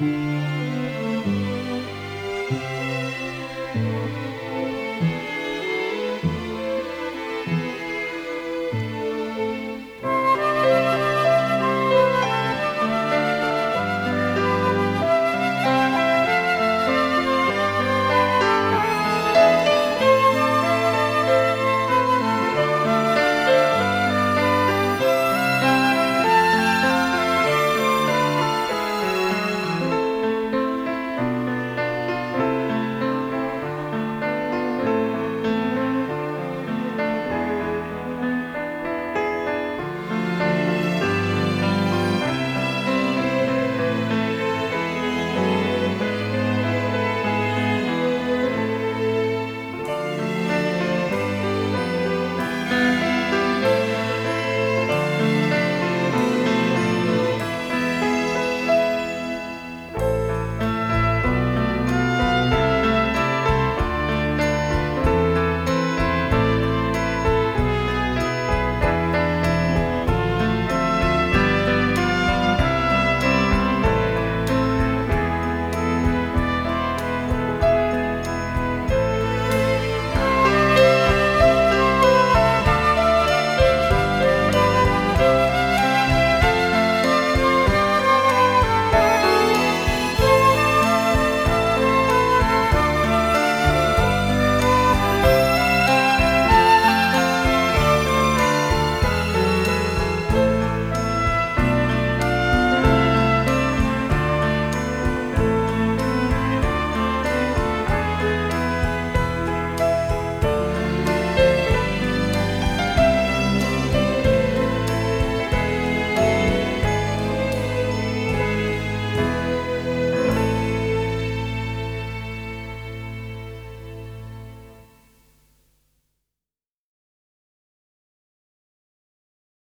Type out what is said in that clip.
Música